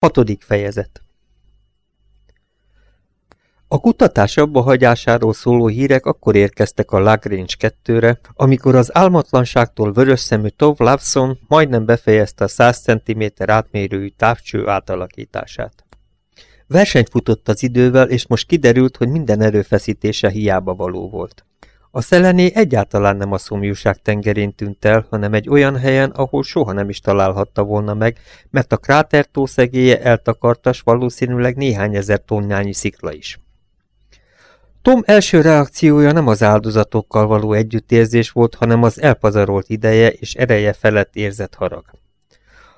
Hatodik fejezet A kutatás abba hagyásáról szóló hírek akkor érkeztek a Lagrange 2-re, amikor az álmatlanságtól vörös szemű Tov Lawson majdnem befejezte a 100 cm átmérőjű távcső átalakítását. Versenyt futott az idővel, és most kiderült, hogy minden erőfeszítése hiába való volt. A szelené egyáltalán nem a szomjúság tengerén tűnt el, hanem egy olyan helyen, ahol soha nem is találhatta volna meg, mert a kráter tószegélye eltakartas valószínűleg néhány ezer tonnányi szikla is. Tom első reakciója nem az áldozatokkal való együttérzés volt, hanem az elpazarolt ideje és ereje felett érzett harag.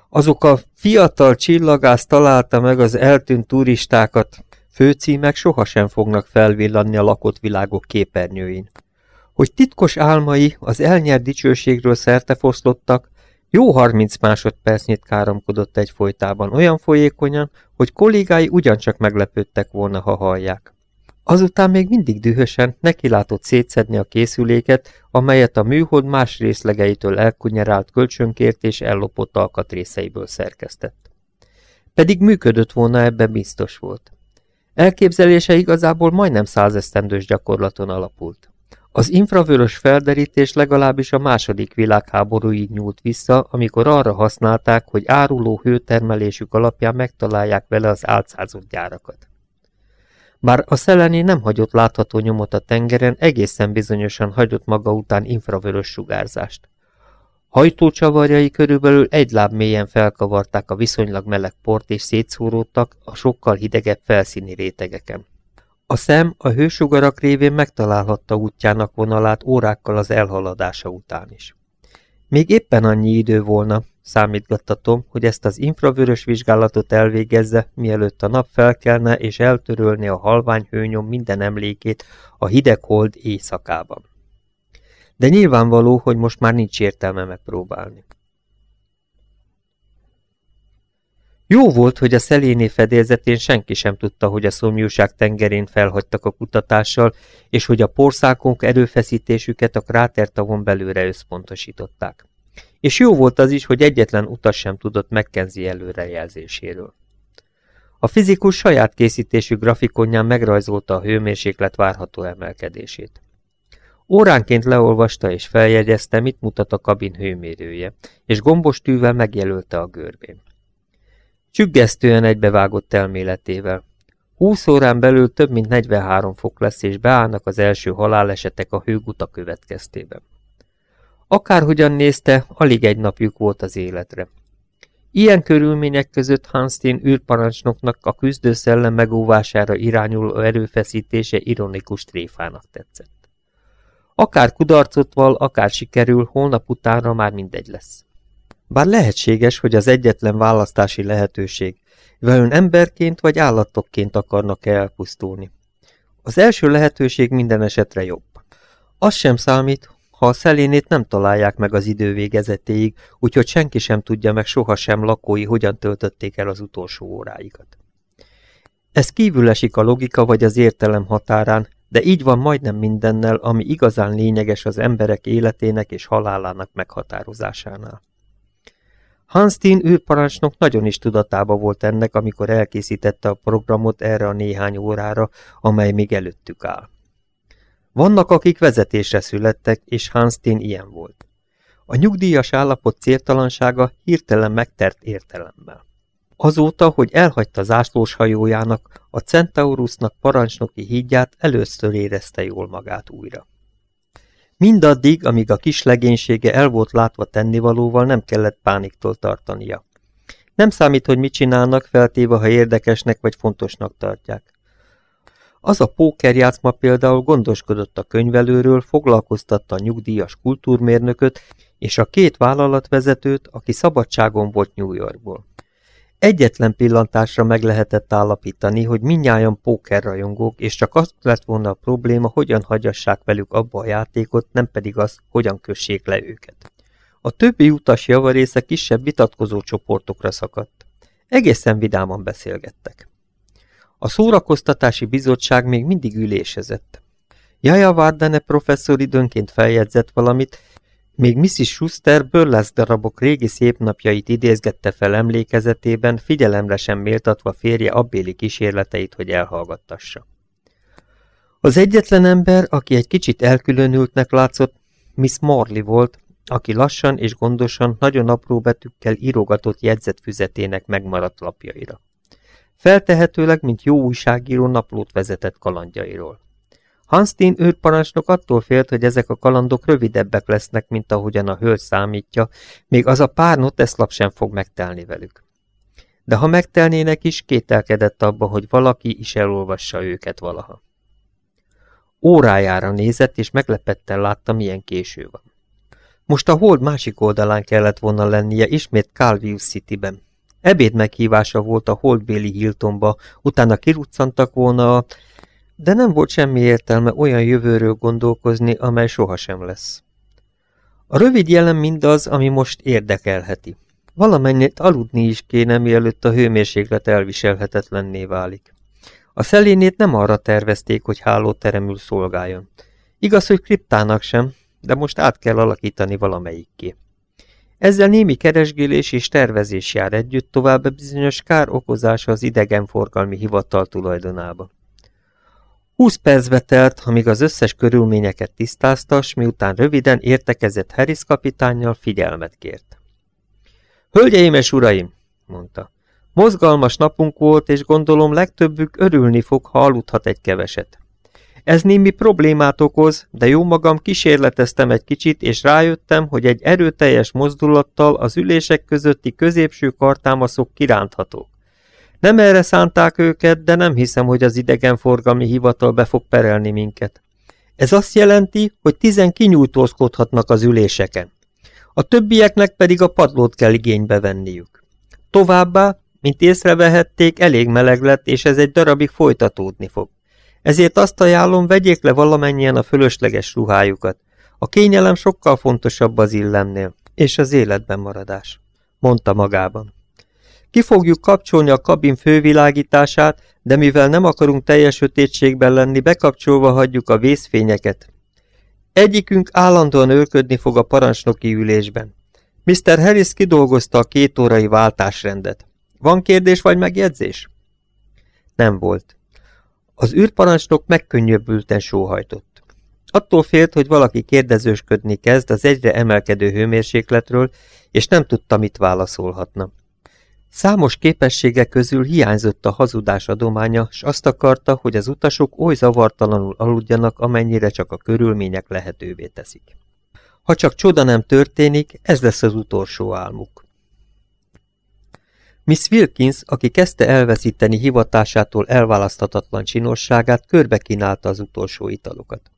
Azok a fiatal csillagász találta meg az eltűnt turistákat, főcímek sohasem fognak felvillanni a lakott világok képernyőin hogy titkos álmai az elnyert dicsőségről szertefoszlottak, jó harminc másodpercnyit káromkodott egyfolytában olyan folyékonyan, hogy kollégái ugyancsak meglepődtek volna, ha hallják. Azután még mindig dühösen nekilátott szétszedni a készüléket, amelyet a műhold más részlegeitől elkunyerált kölcsönkért és ellopott alkatrészeiből szerkesztett. Pedig működött volna, ebben biztos volt. Elképzelése igazából majdnem százesztendős gyakorlaton alapult. Az infravörös felderítés legalábbis a második világháborúig nyúlt vissza, amikor arra használták, hogy áruló hőtermelésük alapján megtalálják vele az álcázott gyárakat. Bár a szeleni nem hagyott látható nyomot a tengeren, egészen bizonyosan hagyott maga után infravörös sugárzást. Hajtócsavarjai körülbelül egy láb mélyen felkavarták a viszonylag meleg port és szétszóródtak a sokkal hidegebb felszíni rétegeken. A szem a hősugarak révén megtalálhatta útjának vonalát órákkal az elhaladása után is. Még éppen annyi idő volna, számítgatta Tom, hogy ezt az infravörös vizsgálatot elvégezze, mielőtt a nap felkelne és eltörölni a halvány hőnyom minden emlékét a hideg hold éjszakában. De nyilvánvaló, hogy most már nincs értelme megpróbálni. Jó volt, hogy a szeléné fedélzetén senki sem tudta, hogy a szomjúság tengerén felhagytak a kutatással, és hogy a porszákok erőfeszítésüket a krátertavon belőle összpontosították. És jó volt az is, hogy egyetlen utas sem tudott megkenzi előrejelzéséről. A fizikus saját készítésű grafikonján megrajzolta a hőmérséklet várható emelkedését. Óránként leolvasta és feljegyezte, mit mutat a kabin hőmérője, és gombos tűvel megjelölte a görbén. Csüggesztően egybevágott elméletével. Húsz órán belül több mint 43 fok lesz, és beállnak az első halálesetek a hőguta következtében. Akárhogyan nézte, alig egy napjuk volt az életre. Ilyen körülmények között Hanstein űrparancsnoknak a küzdőszellem megóvására irányuló erőfeszítése ironikus tréfának tetszett. Akár kudarcot val, akár sikerül, holnap utánra már mindegy lesz. Bár lehetséges, hogy az egyetlen választási lehetőség, vajon emberként vagy állatokként akarnak -e elpusztulni. Az első lehetőség minden esetre jobb. Az sem számít, ha a szelénét nem találják meg az idő végezetéig, úgyhogy senki sem tudja meg sohasem lakói hogyan töltötték el az utolsó óráikat. Ez kívül esik a logika vagy az értelem határán, de így van majdnem mindennel, ami igazán lényeges az emberek életének és halálának meghatározásánál. Hanstein űrparancsnok nagyon is tudatába volt ennek, amikor elkészítette a programot erre a néhány órára, amely még előttük áll. Vannak, akik vezetésre születtek, és Hanstein ilyen volt. A nyugdíjas állapot céltalansága hirtelen megtert értelemmel. Azóta, hogy elhagyta zászlós hajójának, a Centaurusnak parancsnoki hídját először érezte jól magát újra. Mindaddig, amíg a kis legénysége el volt látva tennivalóval, nem kellett pániktól tartania. Nem számít, hogy mit csinálnak, feltéve, ha érdekesnek vagy fontosnak tartják. Az a pókerjátszma például gondoskodott a könyvelőről, foglalkoztatta a nyugdíjas kultúrmérnököt és a két vállalatvezetőt, aki szabadságon volt New Yorkból. Egyetlen pillantásra meg lehetett állapítani, hogy minnyáján pókerrajongók, és csak az lett volna a probléma, hogyan hagyassák velük abba a játékot, nem pedig az, hogyan kössék le őket. A többi utas javarésze kisebb vitatkozó csoportokra szakadt. Egészen vidáman beszélgettek. A szórakoztatási bizottság még mindig ülésezett. Jaja Vardene professzor időnként feljegyzett valamit, Még Mrs. Schuster burlesz darabok régi szép napjait idézgette fel emlékezetében, figyelemre sem méltatva férje abbéli kísérleteit, hogy elhallgattassa. Az egyetlen ember, aki egy kicsit elkülönültnek látszott, Miss Morley volt, aki lassan és gondosan, nagyon apró betűkkel írogatott jegyzetfüzetének megmaradt lapjaira. Feltehetőleg, mint jó újságíró naplót vezetett kalandjairól. Hanstin őrparancsnok attól félt, hogy ezek a kalandok rövidebbek lesznek, mint ahogyan a hölgy számítja, még az a pár noteszlap sem fog megtelni velük. De ha megtelnének is, kételkedett abba, hogy valaki is elolvassa őket valaha. Órájára nézett, és meglepetten látta, milyen késő van. Most a hold másik oldalán kellett volna lennie, ismét Calvius Cityben. Ebéd meghívása volt a holdbéli Hiltonba, utána kiruccantak volna a de nem volt semmi értelme olyan jövőről gondolkozni, amely sohasem lesz. A rövid jelen mindaz, ami most érdekelheti. Valamennyit aludni is kéne, mielőtt a hőmérséklet elviselhetetlenné válik. A szelénét nem arra tervezték, hogy hálóteremül szolgáljon. Igaz, hogy kriptának sem, de most át kell alakítani valamelyikké. Ezzel némi keresgélés és tervezés jár együtt, tovább bizonyos kár okozása az idegenforgalmi hivatal tulajdonába. Húsz percbe telt, amíg az összes körülményeket tisztáztas, miután röviden értekezett Harris kapitánnyal figyelmet kért. Hölgyeim és uraim, mondta, mozgalmas napunk volt, és gondolom legtöbbük örülni fog, ha aludhat egy keveset. Ez némi problémát okoz, de jó magam kísérleteztem egy kicsit, és rájöttem, hogy egy erőteljes mozdulattal az ülések közötti középső kartámaszok kiránthatók. Nem erre szánták őket, de nem hiszem, hogy az idegenforgalmi hivatal be fog perelni minket. Ez azt jelenti, hogy tizen kinyújtózkodhatnak az üléseken. A többieknek pedig a padlót kell igénybe venniük. Továbbá, mint észrevehették, elég meleg lett, és ez egy darabig folytatódni fog. Ezért azt ajánlom, vegyék le valamennyien a fölösleges ruhájukat. A kényelem sokkal fontosabb az illemnél, és az életben maradás, mondta magában. Ki fogjuk kapcsolni a kabin fővilágítását, de mivel nem akarunk teljes sötétségben lenni, bekapcsolva hagyjuk a vészfényeket. Egyikünk állandóan őrködni fog a parancsnoki ülésben. Mr. Harris kidolgozta a két órai váltásrendet. Van kérdés vagy megjegyzés? Nem volt. Az űrparancsnok megkönnyebbülten sóhajtott. Attól félt, hogy valaki kérdezősködni kezd az egyre emelkedő hőmérsékletről, és nem tudta, mit válaszolhatna. Számos képessége közül hiányzott a hazudás adománya, s azt akarta, hogy az utasok oly zavartalanul aludjanak, amennyire csak a körülmények lehetővé teszik. Ha csak csoda nem történik, ez lesz az utolsó álmuk. Miss Wilkins, aki kezdte elveszíteni hivatásától elválaszthatatlan csinosságát, körbe kínálta az utolsó italokat.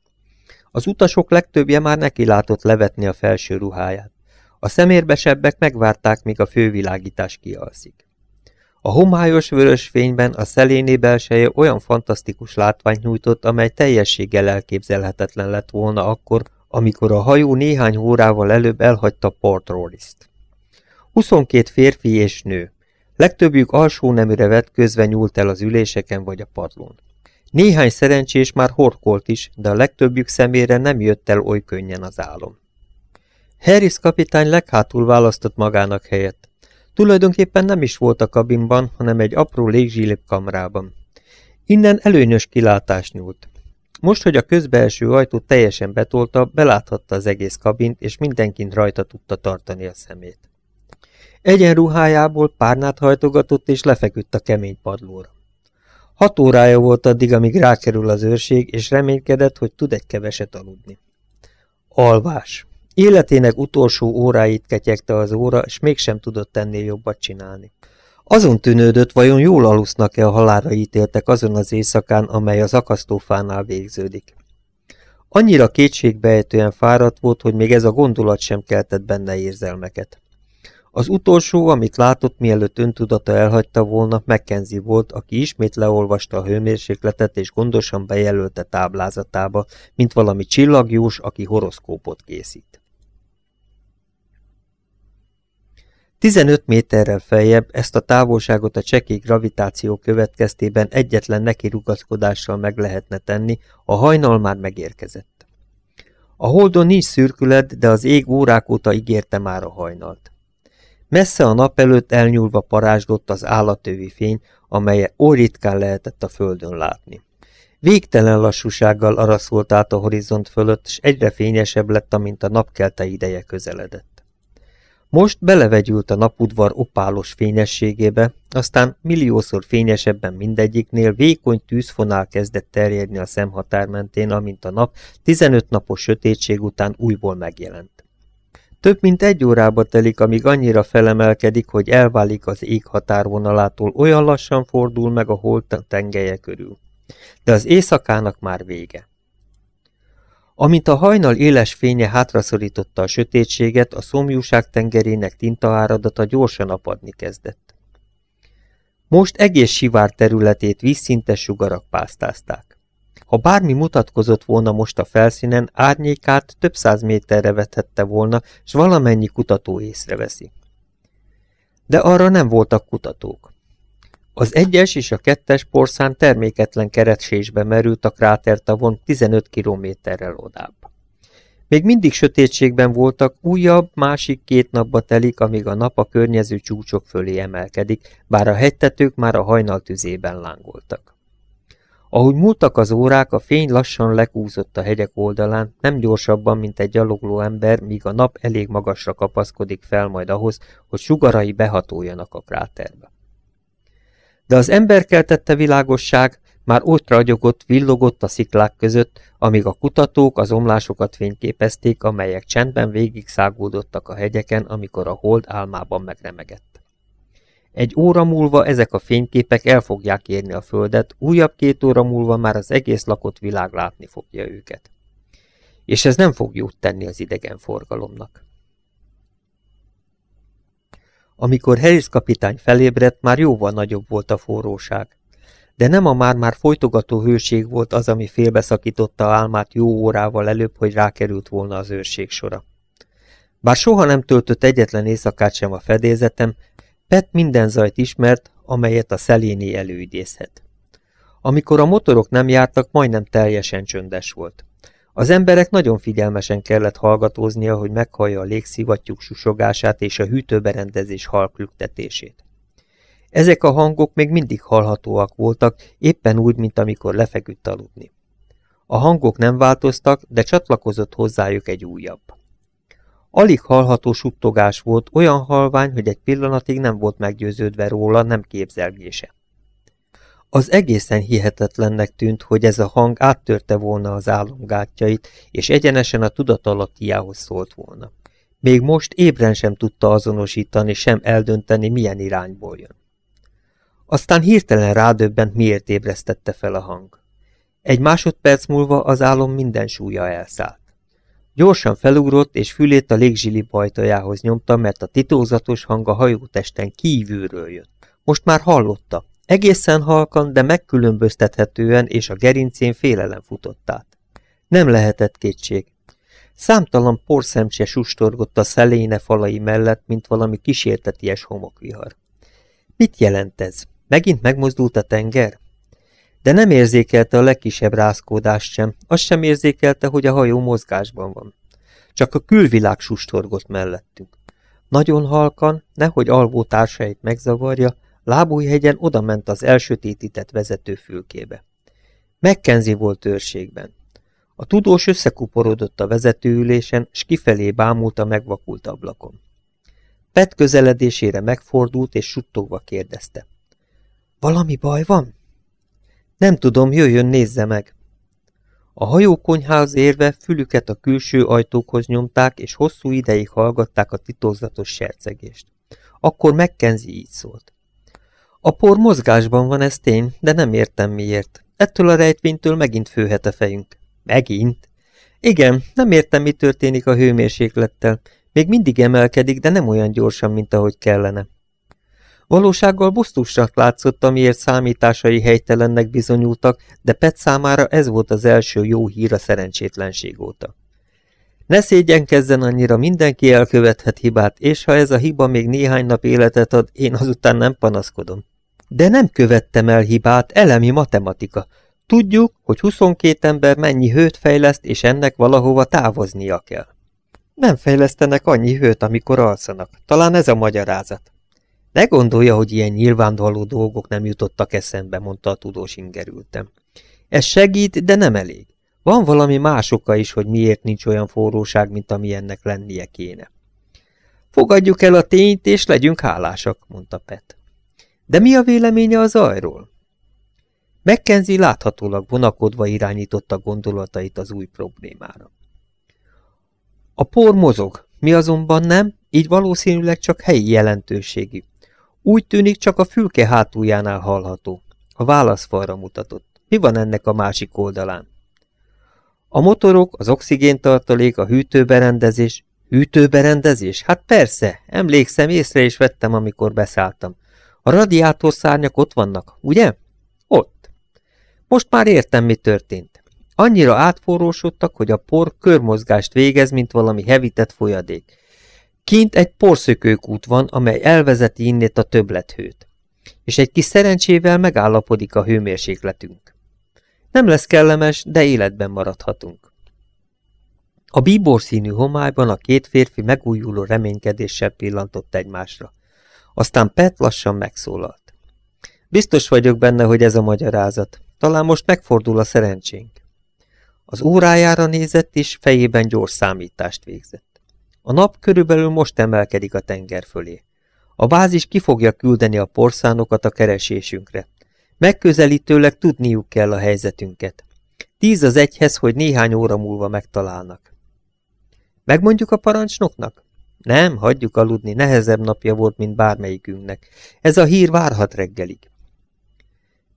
Az utasok legtöbbje már neki látott levetni a felső ruháját. A szemérbesebbek megvárták, míg a fővilágítás kialszik. A homályos vörös fényben a szeléné belseje olyan fantasztikus látványt nyújtott, amely teljességgel elképzelhetetlen lett volna akkor, amikor a hajó néhány órával előbb elhagyta Port Royce-t. 22 férfi és nő. Legtöbbjük alsó neműre vetközve nyúlt el az üléseken vagy a padlón. Néhány szerencsés már horkolt is, de a legtöbbjük szemére nem jött el oly könnyen az álom. Harris kapitány leghátul választott magának helyet. Tulajdonképpen nem is volt a kabinban, hanem egy apró légzsilip kamrában. Innen előnyös kilátás nyúlt. Most, hogy a közbelső ajtó teljesen betolta, beláthatta az egész kabint, és mindenkint rajta tudta tartani a szemét. Egyenruhájából párnát hajtogatott, és lefeküdt a kemény padlóra. Hat órája volt addig, amíg rákerül az őrség, és reménykedett, hogy tud egy keveset aludni. Alvás. Életének utolsó óráit ketyegte az óra, és mégsem tudott ennél jobbat csinálni. Azon tűnődött, vajon jól alusznak-e a halára ítéltek azon az éjszakán, amely az akasztófánál végződik. Annyira kétségbeejtően fáradt volt, hogy még ez a gondolat sem keltett benne érzelmeket. Az utolsó, amit látott, mielőtt öntudata elhagyta volna, Mackenzie volt, aki ismét leolvasta a hőmérsékletet és gondosan bejelölte táblázatába, mint valami csillagjós, aki horoszkópot készít. 15 méterrel feljebb ezt a távolságot a csekély gravitáció következtében egyetlen neki rugaszkodással meg lehetne tenni, a hajnal már megérkezett. A holdon nincs szürkület, de az ég órák óta ígérte már a hajnalt. Messze a nap előtt elnyúlva parázsdott az állatövi fény, amely oly ritkán lehetett a földön látni. Végtelen lassúsággal araszolt át a horizont fölött, s egyre fényesebb lett, amint a napkelte ideje közeledett. Most belevegyült a napudvar opálos fényességébe, aztán milliószor fényesebben mindegyiknél vékony tűzfonál kezdett terjedni a szemhatár mentén, amint a nap 15 napos sötétség után újból megjelent. Több mint egy órába telik, amíg annyira felemelkedik, hogy elválik az ég határvonalától, olyan lassan fordul meg a hold tengelye körül de az éjszakának már vége. Amint a hajnal éles fénye hátraszorította a sötétséget, a szomjúság tengerének tintaáradata gyorsan apadni kezdett. Most egész sivár területét vízszintes sugarak pásztázták. Ha bármi mutatkozott volna most a felszínen, árnyékát több száz méterre vethette volna, s valamennyi kutató észreveszi. De arra nem voltak kutatók. Az egyes és a kettes porszán terméketlen keresésbe merült a krátertavon 15 kilométerrel odább. Még mindig sötétségben voltak, újabb, másik két napba telik, amíg a nap a környező csúcsok fölé emelkedik, bár a hegytetők már a hajnal tüzében lángoltak. Ahogy múltak az órák, a fény lassan lekúzott a hegyek oldalán, nem gyorsabban, mint egy gyalogló ember, míg a nap elég magasra kapaszkodik fel majd ahhoz, hogy sugarai behatoljanak a kráterbe de az ember keltette világosság már ott ragyogott, villogott a sziklák között, amíg a kutatók az omlásokat fényképezték, amelyek csendben végig száguldottak a hegyeken, amikor a hold álmában megremegett. Egy óra múlva ezek a fényképek el fogják érni a földet, újabb két óra múlva már az egész lakott világ látni fogja őket. És ez nem fog jót tenni az idegen forgalomnak. Amikor Harris kapitány felébredt, már jóval nagyobb volt a forróság. De nem a már-már folytogató hőség volt az, ami félbeszakította álmát jó órával előbb, hogy rákerült volna az őrség sora. Bár soha nem töltött egyetlen éjszakát sem a fedélzetem, Pet minden zajt ismert, amelyet a szeléni előidézhet. Amikor a motorok nem jártak, majdnem teljesen csöndes volt. Az emberek nagyon figyelmesen kellett hallgatóznia, hogy meghallja a légszivattyúk susogását és a hűtőberendezés halklüktetését. Ezek a hangok még mindig hallhatóak voltak, éppen úgy, mint amikor lefeküdt aludni. A hangok nem változtak, de csatlakozott hozzájuk egy újabb. Alig hallható suttogás volt, olyan halvány, hogy egy pillanatig nem volt meggyőződve róla, nem képzelgése. Az egészen hihetetlennek tűnt, hogy ez a hang áttörte volna az álomgátjait, és egyenesen a tudatalattiához szólt volna. Még most ébren sem tudta azonosítani, sem eldönteni, milyen irányból jön. Aztán hirtelen rádöbbent, miért ébresztette fel a hang. Egy másodperc múlva az álom minden súlya elszállt. Gyorsan felugrott, és fülét a légzsili bajtajához nyomta, mert a titokzatos hang a hajótesten kívülről jött. Most már hallotta, Egészen halkan, de megkülönböztethetően és a gerincén félelem futott át. Nem lehetett kétség. Számtalan porszemcse sustorgott a szeléne falai mellett, mint valami kísérteties homokvihar. Mit jelent ez? Megint megmozdult a tenger? De nem érzékelte a legkisebb rázkódást sem, azt sem érzékelte, hogy a hajó mozgásban van. Csak a külvilág sustorgott mellettünk. Nagyon halkan, nehogy alvó társait megzavarja, Lábújhegyen odament az elsötétített vezető fülkébe. Megkenzi volt őrségben. A tudós összekuporodott a vezetőülésen, s kifelé bámult a megvakult ablakon. Pet közeledésére megfordult, és suttogva kérdezte. Valami baj van? Nem tudom, jöjjön, nézze meg. A hajókonyház érve fülüket a külső ajtókhoz nyomták, és hosszú ideig hallgatták a titokzatos sercegést. Akkor megkenzi így szólt. A por mozgásban van, ez tény, de nem értem miért. Ettől a rejtvénytől megint főhet a fejünk. Megint? Igen, nem értem, mi történik a hőmérséklettel. Még mindig emelkedik, de nem olyan gyorsan, mint ahogy kellene. Valósággal busztusnak látszott, amiért számításai helytelennek bizonyultak, de Pet számára ez volt az első jó hír a szerencsétlenség óta. Ne szégyenkezzen annyira, mindenki elkövethet hibát, és ha ez a hiba még néhány nap életet ad, én azután nem panaszkodom. De nem követtem el hibát, elemi matematika. Tudjuk, hogy 22 ember mennyi hőt fejleszt, és ennek valahova távoznia kell. Nem fejlesztenek annyi hőt, amikor alszanak. Talán ez a magyarázat. Ne gondolja, hogy ilyen nyilvánvaló dolgok nem jutottak eszembe, mondta a tudós ingerültem. Ez segít, de nem elég. Van valami más oka is, hogy miért nincs olyan forróság, mint ami ennek lennie kéne. Fogadjuk el a tényt, és legyünk hálásak, mondta Pet. De mi a véleménye az zajról? Mackenzie láthatólag vonakodva irányította gondolatait az új problémára. A por mozog, mi azonban nem, így valószínűleg csak helyi jelentőségű. Úgy tűnik, csak a fülke hátuljánál hallható. A válaszfalra mutatott. Mi van ennek a másik oldalán? A motorok, az oxigéntartalék, a hűtőberendezés. Hűtőberendezés? Hát persze, emlékszem, észre is vettem, amikor beszálltam. A radiátorszárnyak ott vannak, ugye? Ott. Most már értem, mi történt. Annyira átforrósodtak, hogy a por körmozgást végez, mint valami hevített folyadék. Kint egy porszökőkút van, amely elvezeti innét a többlethőt. És egy kis szerencsével megállapodik a hőmérsékletünk. Nem lesz kellemes, de életben maradhatunk. A bíbor színű homályban a két férfi megújuló reménykedéssel pillantott egymásra. Aztán Pet lassan megszólalt. Biztos vagyok benne, hogy ez a magyarázat. Talán most megfordul a szerencsénk. Az órájára nézett, és fejében gyors számítást végzett. A nap körülbelül most emelkedik a tenger fölé. A bázis ki fogja küldeni a porszánokat a keresésünkre. Megközelítőleg tudniuk kell a helyzetünket. Tíz az egyhez, hogy néhány óra múlva megtalálnak. Megmondjuk a parancsnoknak? Nem, hagyjuk aludni, nehezebb napja volt, mint bármelyikünknek. Ez a hír várhat reggelig.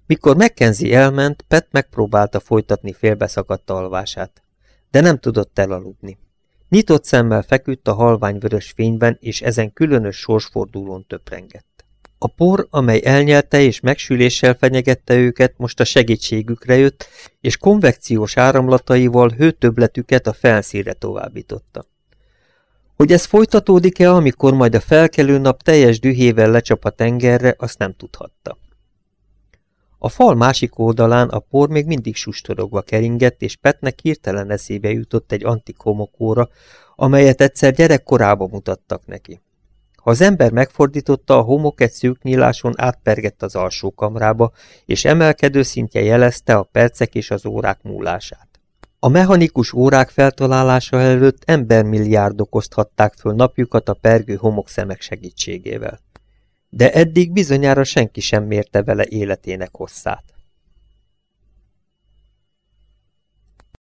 Mikor Mackenzie elment, Pet megpróbálta folytatni félbeszakadt alvását, de nem tudott elaludni. Nyitott szemmel feküdt a halványvörös fényben, és ezen különös sorsfordulón töprengett. A por, amely elnyelte és megsüléssel fenyegette őket, most a segítségükre jött, és konvekciós áramlataival hőtöbletüket a felszíre továbbította. Hogy ez folytatódik-e, amikor majd a felkelő nap teljes dühével lecsap a tengerre, azt nem tudhatta. A fal másik oldalán a por még mindig sustorogva keringett, és Petnek hirtelen eszébe jutott egy antik homokóra, amelyet egyszer gyerekkorában mutattak neki. Ha az ember megfordította, a homok egy szűk nyíláson átpergett az alsó kamrába, és emelkedő szintje jelezte a percek és az órák múlását. A mechanikus órák feltalálása előtt embermilliárdok oszthatták föl napjukat a pergő homokszemek segítségével de eddig bizonyára senki sem mérte vele életének hosszát.